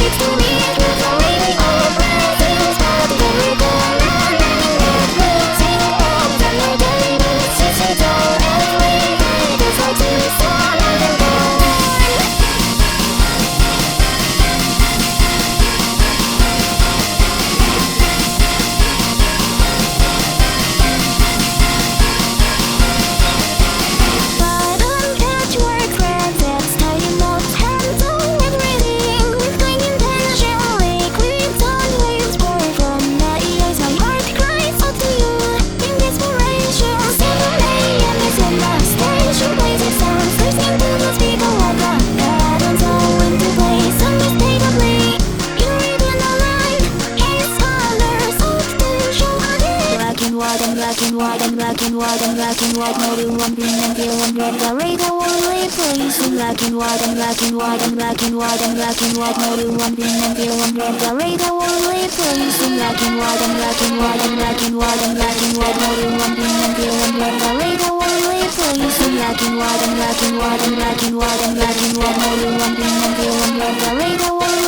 Thank you. Black and white and black and white and black and white do one green and feel one red The radar only plays in black and white and black and white and black and white and black and white do one green and feel one red The radar only plays in black and white and black and white and black and white and black and white do one green and feel one red The radar only plays in black and white and black and white and black and white and black and white do one green and feel one red The radar only